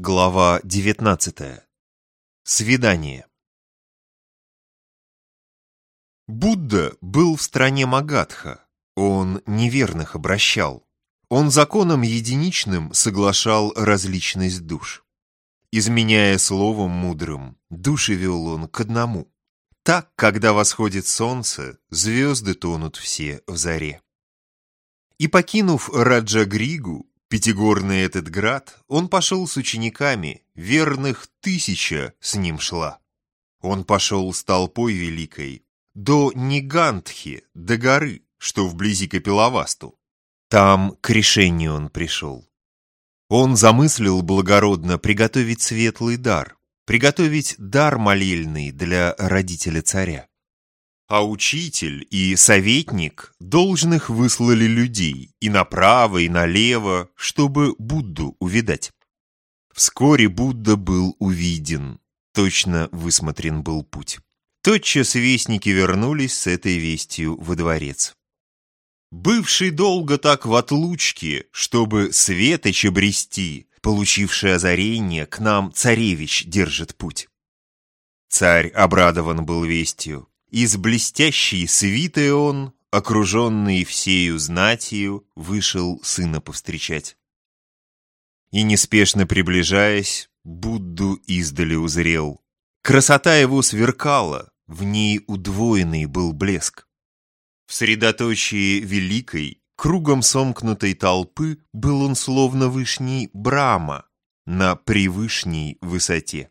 Глава 19. Свидание. Будда был в стране Магадха. Он неверных обращал. Он законом единичным соглашал различность душ. Изменяя словом мудрым, души вел он к одному. Так, когда восходит солнце, звезды тонут все в заре. И покинув Раджа-Григу, Пятигорный этот град, он пошел с учениками, верных тысяча с ним шла. Он пошел с толпой великой до Нигантхи, до горы, что вблизи Капиловасту. Там к решению он пришел. Он замыслил благородно приготовить светлый дар, приготовить дар молельный для родителя царя. А учитель и советник должных выслали людей и направо, и налево, чтобы Будду увидать. Вскоре Будда был увиден, точно высмотрен был путь. Тотчас вестники вернулись с этой вестью во дворец. Бывший долго так в отлучке, чтобы светоч обрести, получивший озарение, к нам царевич держит путь. Царь обрадован был вестью, из блестящей свиты он, окруженный всею знатью, вышел сына повстречать. И неспешно приближаясь, Будду издали узрел. Красота его сверкала, в ней удвоенный был блеск. В средоточии великой, кругом сомкнутой толпы был он словно вышний Брама на превышней высоте.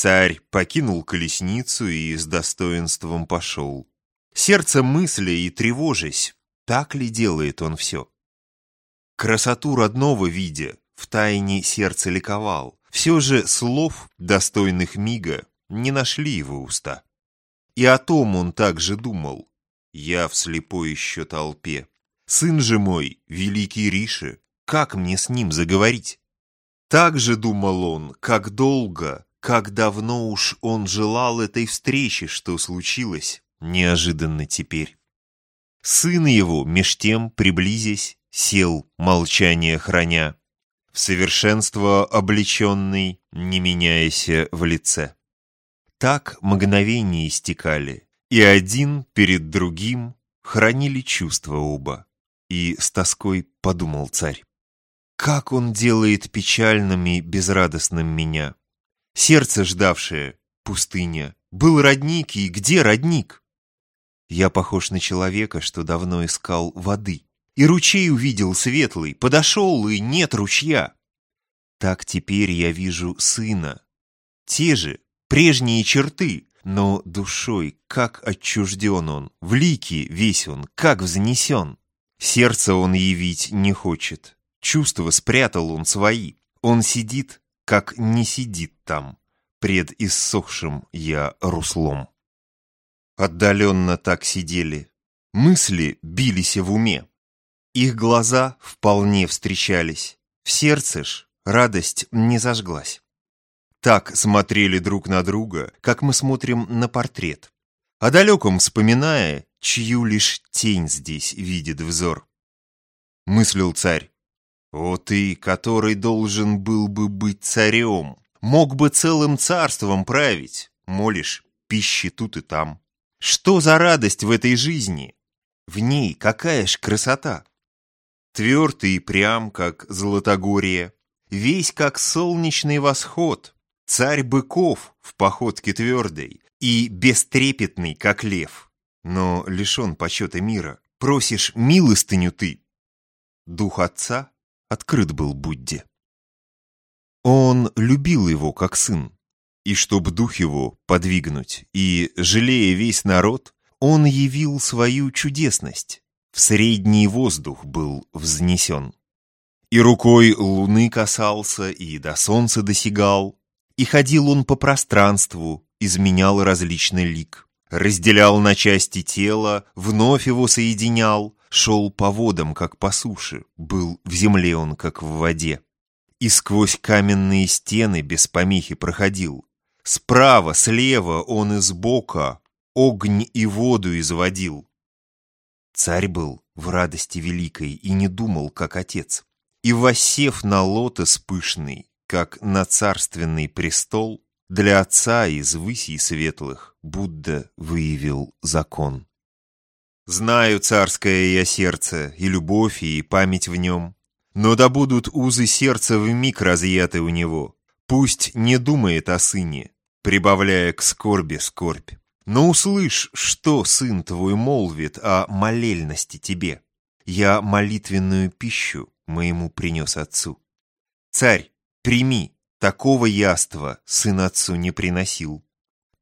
Царь покинул колесницу и с достоинством пошел. Сердце мысля и тревожась, так ли делает он все? Красоту родного видя, в тайне сердце ликовал. Все же слов, достойных мига, не нашли его уста. И о том он также думал. Я в слепой еще толпе. Сын же мой, великий Риши, как мне с ним заговорить? Так же думал он, как долго, как давно уж он желал этой встречи, что случилось неожиданно теперь. Сын его, меж тем, приблизясь, сел, молчание храня, в совершенство облеченный, не меняясь в лице. Так мгновения истекали, и один перед другим хранили чувства оба. И с тоской подумал царь. Как он делает печальным и безрадостным меня, Сердце ждавшее, пустыня. Был родник, и где родник? Я похож на человека, что давно искал воды. И ручей увидел светлый, подошел, и нет ручья. Так теперь я вижу сына. Те же, прежние черты, но душой, как отчужден он, в лике весь он, как взнесен. Сердце он явить не хочет, чувства спрятал он свои. Он сидит, как не сидит там, пред иссохшим я руслом. Отдаленно так сидели, мысли бились в уме. Их глаза вполне встречались, в сердце ж радость не зажглась. Так смотрели друг на друга, как мы смотрим на портрет, о далеком вспоминая, чью лишь тень здесь видит взор. Мыслил царь, о ты, который должен был бы быть царем, мог бы целым царством править, молишь, пищи тут и там. Что за радость в этой жизни? В ней какая ж красота! Твердый и прям, как Золотогорье, весь как солнечный восход, царь быков в походке твердой и бестрепетный, как лев. Но лишен почета мира, просишь милостыню ты. Дух отца открыт был Будде. Он любил его как сын, и чтоб дух его подвигнуть, и, жалея весь народ, он явил свою чудесность, в средний воздух был взнесен. И рукой луны касался, и до солнца досягал, и ходил он по пространству, изменял различный лик, разделял на части тела, вновь его соединял, шел по водам, как по суше, был в земле он, как в воде. И сквозь каменные стены без помехи проходил. Справа, слева он и сбока огонь и воду изводил. Царь был в радости великой и не думал, как отец. И, воссев на лотос пышный, как на царственный престол для отца из высей светлых Будда выявил закон. Знаю царское я сердце, и любовь, и память в нем, но да будут узы сердца вмиг разъяты у него. Пусть не думает о сыне, прибавляя к скорби скорбь. Но услышь, что сын твой молвит о молельности тебе. Я молитвенную пищу моему принес отцу. Царь, прими, такого яства сын отцу не приносил.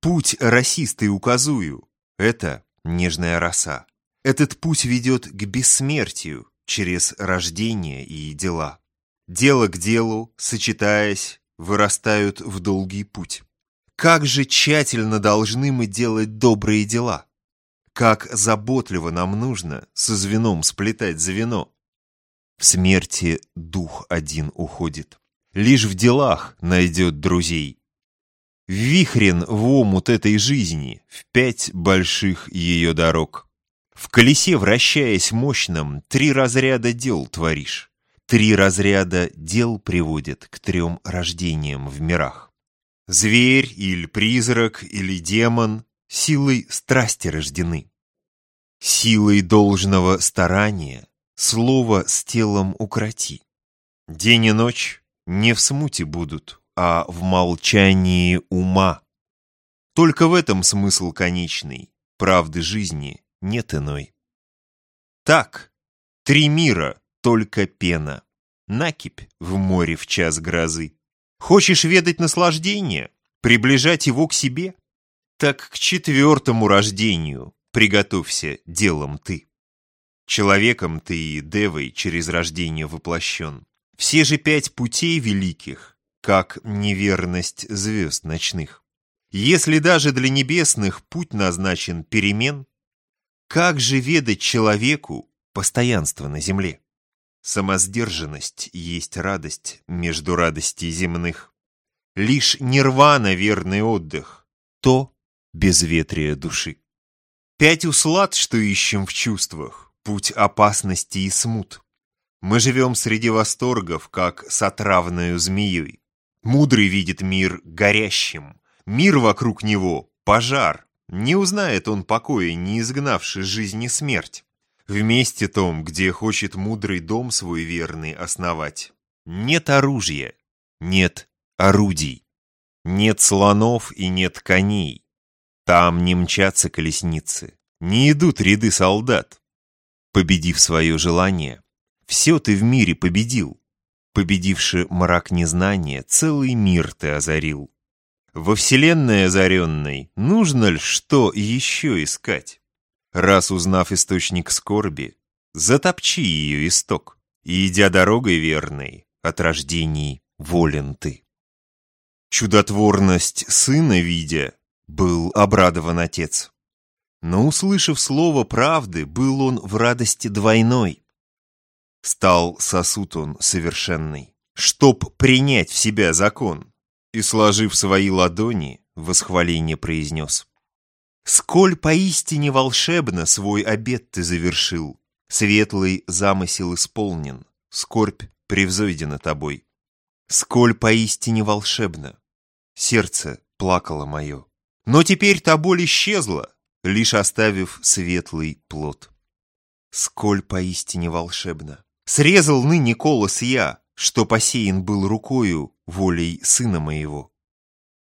Путь расистой указую, это нежная роса. Этот путь ведет к бессмертию через рождение и дела. Дело к делу, сочетаясь, вырастают в долгий путь. Как же тщательно должны мы делать добрые дела! Как заботливо нам нужно со звеном сплетать звено! В смерти дух один уходит. Лишь в делах найдет друзей. Вихрен в омут этой жизни, в пять больших ее дорог. В колесе, вращаясь мощным, три разряда дел творишь. Три разряда дел приводят к трем рождениям в мирах. Зверь или призрак или демон силой страсти рождены. Силой должного старания слово с телом укроти. День и ночь не в смуте будут, а в молчании ума. Только в этом смысл конечный, правды жизни нет иной. Так, три мира, только пена, накипь в море в час грозы. Хочешь ведать наслаждение, приближать его к себе? Так к четвертому рождению приготовься делом ты. Человеком ты и девой через рождение воплощен. Все же пять путей великих, как неверность звезд ночных. Если даже для небесных путь назначен перемен, как же ведать человеку постоянство на земле? Самосдержанность есть радость между радостей земных. Лишь нирвана верный отдых, то безветрие души. Пять услад, что ищем в чувствах, путь опасности и смут. Мы живем среди восторгов, как с отравною змеей. Мудрый видит мир горящим, мир вокруг него — пожар. Не узнает он покоя, не изгнавший жизни смерть. В месте том, где хочет мудрый дом свой верный основать, нет оружия, нет орудий, нет слонов и нет коней. Там не мчатся колесницы, не идут ряды солдат. Победив свое желание, все ты в мире победил. Победивши мрак незнания, целый мир ты озарил. Во вселенной озаренной нужно ли что еще искать? Раз узнав источник скорби, затопчи ее исток, и, идя дорогой верной, от рождений волен ты. Чудотворность сына видя, был обрадован отец. Но, услышав слово правды, был он в радости двойной. Стал сосуд он совершенный, чтоб принять в себя закон, и, сложив свои ладони, восхваление произнес. Сколь поистине волшебно свой обет ты завершил, Светлый замысел исполнен, скорбь превзойдена тобой. Сколь поистине волшебно, сердце плакало мое. Но теперь та боль исчезла, лишь оставив светлый плод. Сколь поистине волшебно. Срезал ныне колос я, что посеян был рукою волей сына моего.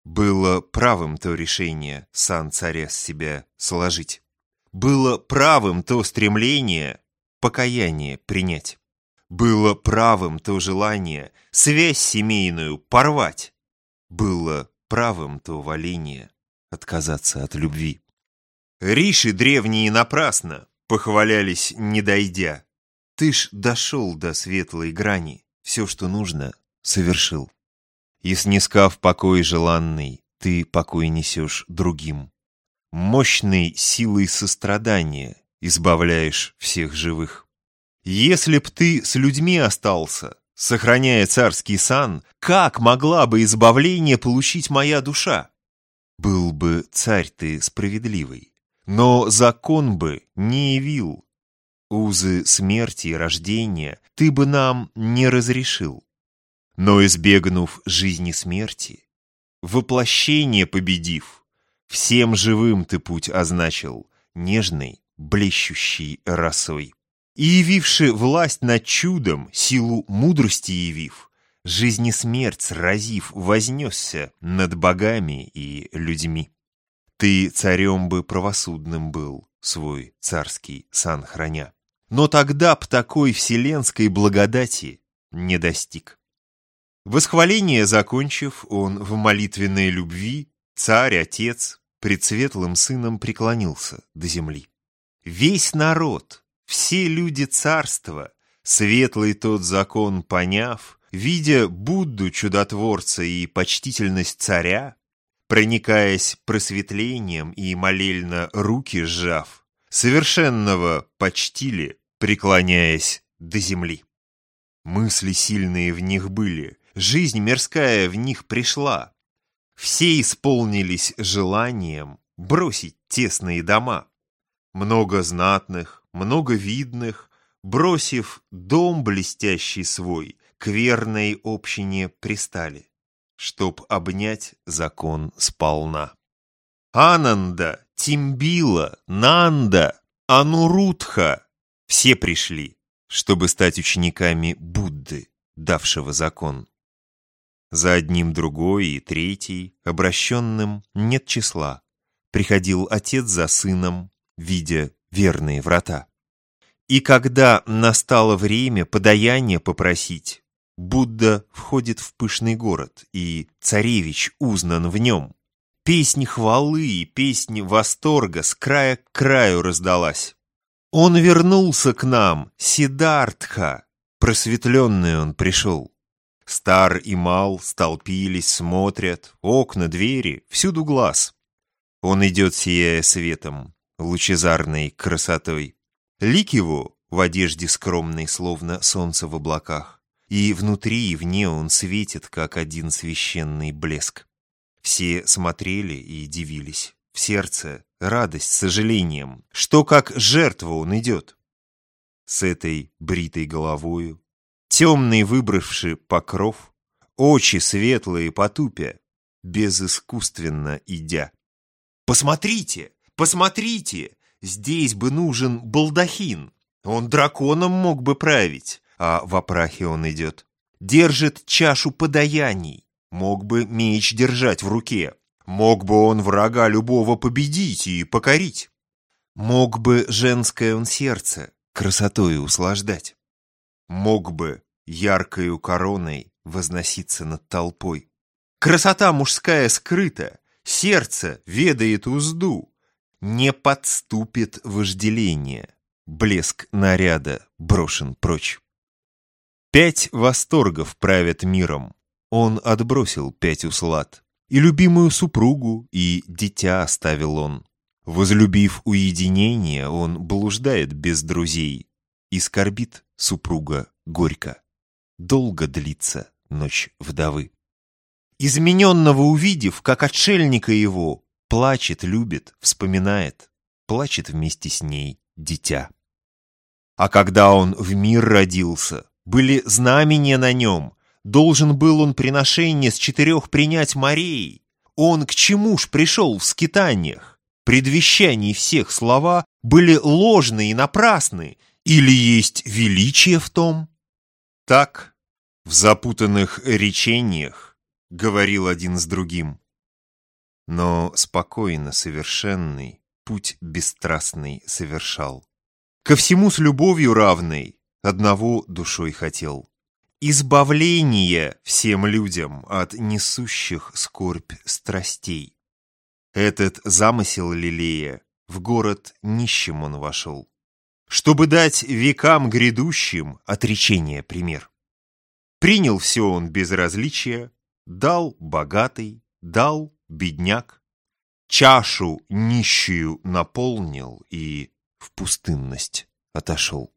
Было правым то решение сан царя с себя сложить. Было правым то стремление покаяние принять. Было правым то желание связь семейную порвать. Было правым то воление отказаться от любви. Риши древние напрасно похвалялись, не дойдя. Ты ж дошел до светлой грани, все, что нужно, совершил. И снискав покой желанный, ты покой несешь другим. Мощной силой сострадания избавляешь всех живых. Если б ты с людьми остался, сохраняя царский сан, как могла бы избавление получить моя душа? Был бы царь ты справедливый, но закон бы не явил. Узы смерти и рождения ты бы нам не разрешил. Но избегнув жизни смерти, воплощение победив, всем живым ты путь означил, нежной, блещущей росой. И явивши власть над чудом, силу мудрости явив, жизни смерть сразив, вознесся над богами и людьми. Ты царем бы правосудным был, свой царский сан храня. Но тогда б такой вселенской благодати не достиг. Восхваление закончив, он в молитвенной любви, царь, отец, пред светлым сыном преклонился до земли. Весь народ, все люди царства, светлый тот закон поняв, видя Будду чудотворца и почтительность царя, проникаясь просветлением и молельно руки сжав, совершенного почтили, преклоняясь до земли. Мысли сильные в них были, жизнь мирская в них пришла. Все исполнились желанием бросить тесные дома. Много знатных, много видных, бросив дом блестящий свой, к верной общине пристали, чтоб обнять закон сполна. Ананда, Тимбила, Нанда, Анурудха — все пришли, чтобы стать учениками Будды, давшего закон. За одним другой и третий, обращенным, нет числа. Приходил отец за сыном, видя верные врата. И когда настало время подаяния попросить, Будда входит в пышный город, и царевич узнан в нем. Песни хвалы и песни восторга с края к краю раздалась. Он вернулся к нам, Сидартха, просветленный он пришел. Стар и мал столпились, смотрят, окна, двери, всюду глаз. Он идет, сияя светом, лучезарной красотой. Лик его в одежде скромной, словно солнце в облаках. И внутри и вне он светит, как один священный блеск. Все смотрели и дивились. В сердце радость с сожалением, что как жертва он идет. С этой бритой головою, темный выбравший покров, очи светлые потупя, безыскусственно идя. «Посмотрите! Посмотрите! Здесь бы нужен балдахин! Он драконом мог бы править, а в опрахе он идет. Держит чашу подаяний, мог бы меч держать в руке, мог бы он врага любого победить и покорить. Мог бы женское он сердце красотой услаждать. Мог бы яркою короной возноситься над толпой. Красота мужская скрыта, сердце ведает узду, не подступит вожделение, блеск наряда брошен прочь. Пять восторгов правят миром, он отбросил пять услад, и любимую супругу, и дитя оставил он. Возлюбив уединение, он блуждает без друзей и скорбит супруга горько. Долго длится ночь вдовы. Измененного увидев, как отшельника его, плачет, любит, вспоминает, плачет вместе с ней дитя. А когда он в мир родился, были знамения на нем, должен был он приношение с четырех принять морей. Он к чему ж пришел в скитаниях? предвещаний всех слова были ложны и напрасны, или есть величие в том? Так, в запутанных речениях, говорил один с другим. Но спокойно совершенный путь бесстрастный совершал. Ко всему с любовью равной одного душой хотел. Избавление всем людям от несущих скорбь страстей. Этот замысел лелея, в город нищим он вошел, чтобы дать векам грядущим отречение пример. Принял все он без различия, дал богатый, дал бедняк, чашу нищую наполнил и в пустынность отошел.